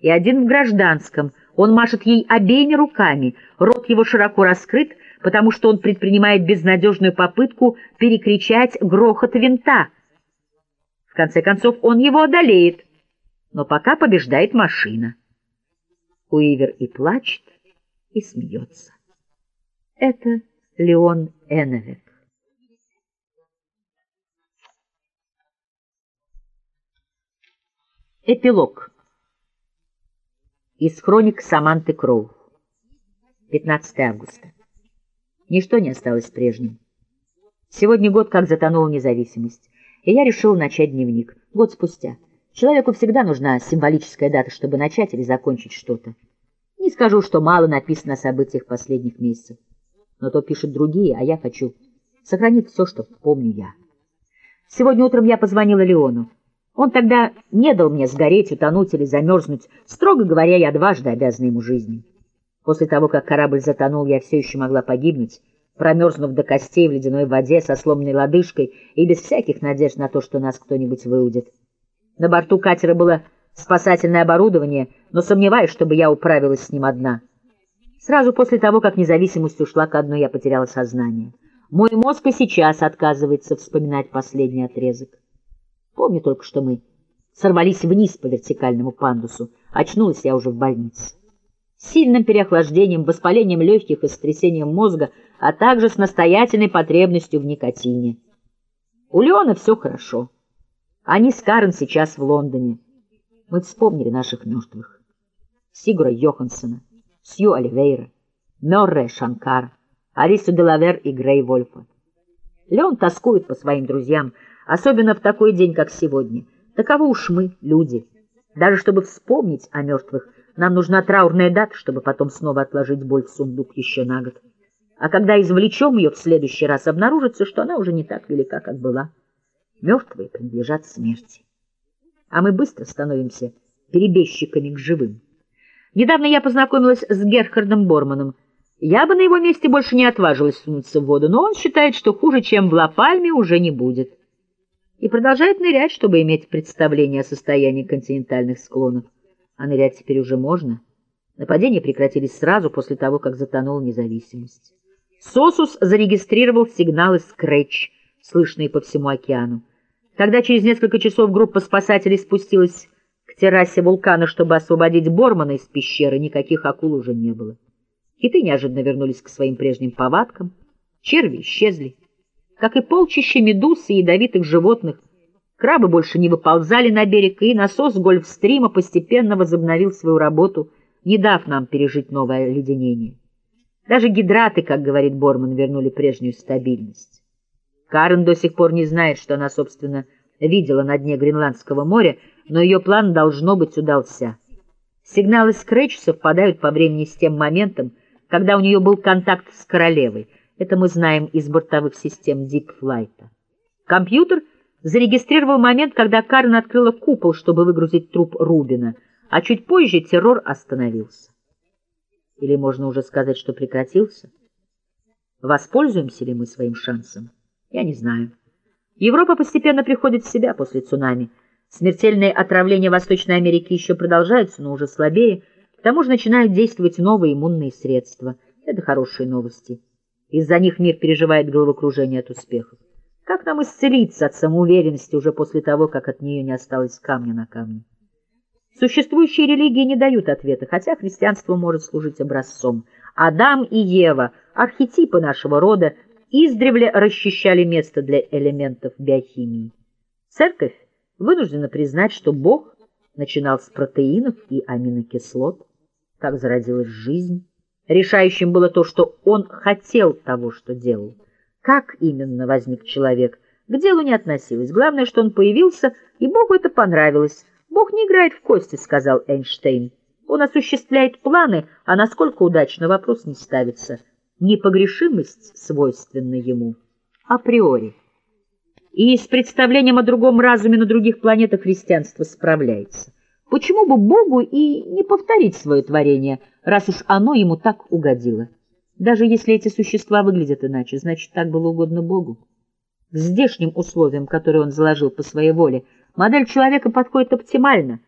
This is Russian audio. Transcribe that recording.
и один в гражданском. Он машет ей обеими руками, рот его широко раскрыт, потому что он предпринимает безнадежную попытку перекричать грохот винта. В конце концов, он его одолеет, но пока побеждает машина. Уивер и плачет, и смеется. Это Леон Эновек. Эпилог. Из хроник Саманты Кроу. 15 августа. Ничто не осталось прежним. Сегодня год как затонула независимость, и я решил начать дневник. Год спустя. Человеку всегда нужна символическая дата, чтобы начать или закончить что-то. Не скажу, что мало написано о событиях последних месяцев, но то пишут другие, а я хочу сохранить все, что помню я. Сегодня утром я позвонила Леону. Он тогда не дал мне сгореть, утонуть или замерзнуть. Строго говоря, я дважды обязана ему жизнью. После того, как корабль затонул, я все еще могла погибнуть, промерзнув до костей в ледяной воде со сломанной лодыжкой и без всяких надежд на то, что нас кто-нибудь выудит. На борту катера было спасательное оборудование, но сомневаюсь, чтобы я управилась с ним одна. Сразу после того, как независимость ушла ко дну, я потеряла сознание. Мой мозг и сейчас отказывается вспоминать последний отрезок. Помню только, что мы сорвались вниз по вертикальному пандусу. Очнулась я уже в больнице. С сильным переохлаждением, воспалением легких и сотрясением мозга, а также с настоятельной потребностью в никотине. У Леона все хорошо. Они с Карен сейчас в Лондоне. Мы вспомнили наших мертвых. Сигура Йоханссона, Сью Оливейра, Мёрре Шанкара, Алису Делавер и Грей Вольфа. Леон тоскует по своим друзьям, особенно в такой день, как сегодня. Таковы уж мы, люди. Даже чтобы вспомнить о мертвых, нам нужна траурная дата, чтобы потом снова отложить боль в сундук еще на год. А когда извлечем ее в следующий раз, обнаружится, что она уже не так велика, как была. Мертвые принадлежат смерти. А мы быстро становимся перебежчиками к живым. Недавно я познакомилась с Герхардом Борманом. Я бы на его месте больше не отважилась сунуться в воду, но он считает, что хуже, чем в Ла-Пальме, уже не будет и продолжает нырять, чтобы иметь представление о состоянии континентальных склонов. А нырять теперь уже можно. Нападения прекратились сразу после того, как затонула независимость. Сосус зарегистрировал сигналы скретч, слышные по всему океану. Когда через несколько часов группа спасателей спустилась к террасе вулкана, чтобы освободить Бормана из пещеры, никаких акул уже не было. Киты неожиданно вернулись к своим прежним повадкам, черви исчезли. Как и полчища медуз и ядовитых животных, крабы больше не выползали на берег, и насос Гольфстрима постепенно возобновил свою работу, не дав нам пережить новое оледенение. Даже гидраты, как говорит Борман, вернули прежнюю стабильность. Карен до сих пор не знает, что она, собственно, видела на дне Гренландского моря, но ее план должно быть удался. Сигналы Скретч совпадают по времени с тем моментом, когда у нее был контакт с королевой — это мы знаем из бортовых систем Дипфлайта. Компьютер зарегистрировал момент, когда Карен открыла купол, чтобы выгрузить труп Рубина, а чуть позже террор остановился. Или можно уже сказать, что прекратился? Воспользуемся ли мы своим шансом? Я не знаю. Европа постепенно приходит в себя после цунами. Смертельные отравления Восточной Америки еще продолжаются, но уже слабее. К тому же начинают действовать новые иммунные средства. Это хорошие новости. Из-за них мир переживает головокружение от успехов. Как нам исцелиться от самоуверенности уже после того, как от нее не осталось камня на камне? Существующие религии не дают ответа, хотя христианство может служить образцом. Адам и Ева, архетипы нашего рода, издревле расчищали место для элементов биохимии. Церковь вынуждена признать, что Бог начинал с протеинов и аминокислот. Так зародилась жизнь. Решающим было то, что он хотел того, что делал. Как именно возник человек, к делу не относилось. Главное, что он появился, и Богу это понравилось. «Бог не играет в кости», — сказал Эйнштейн. «Он осуществляет планы, а насколько удачно вопрос не ставится. Непогрешимость свойственна ему априори. И с представлением о другом разуме на других планетах христианство справляется. Почему бы Богу и не повторить свое творение, раз уж оно ему так угодило? Даже если эти существа выглядят иначе, значит, так было угодно Богу. К здешним условиям, которые он заложил по своей воле, модель человека подходит оптимально —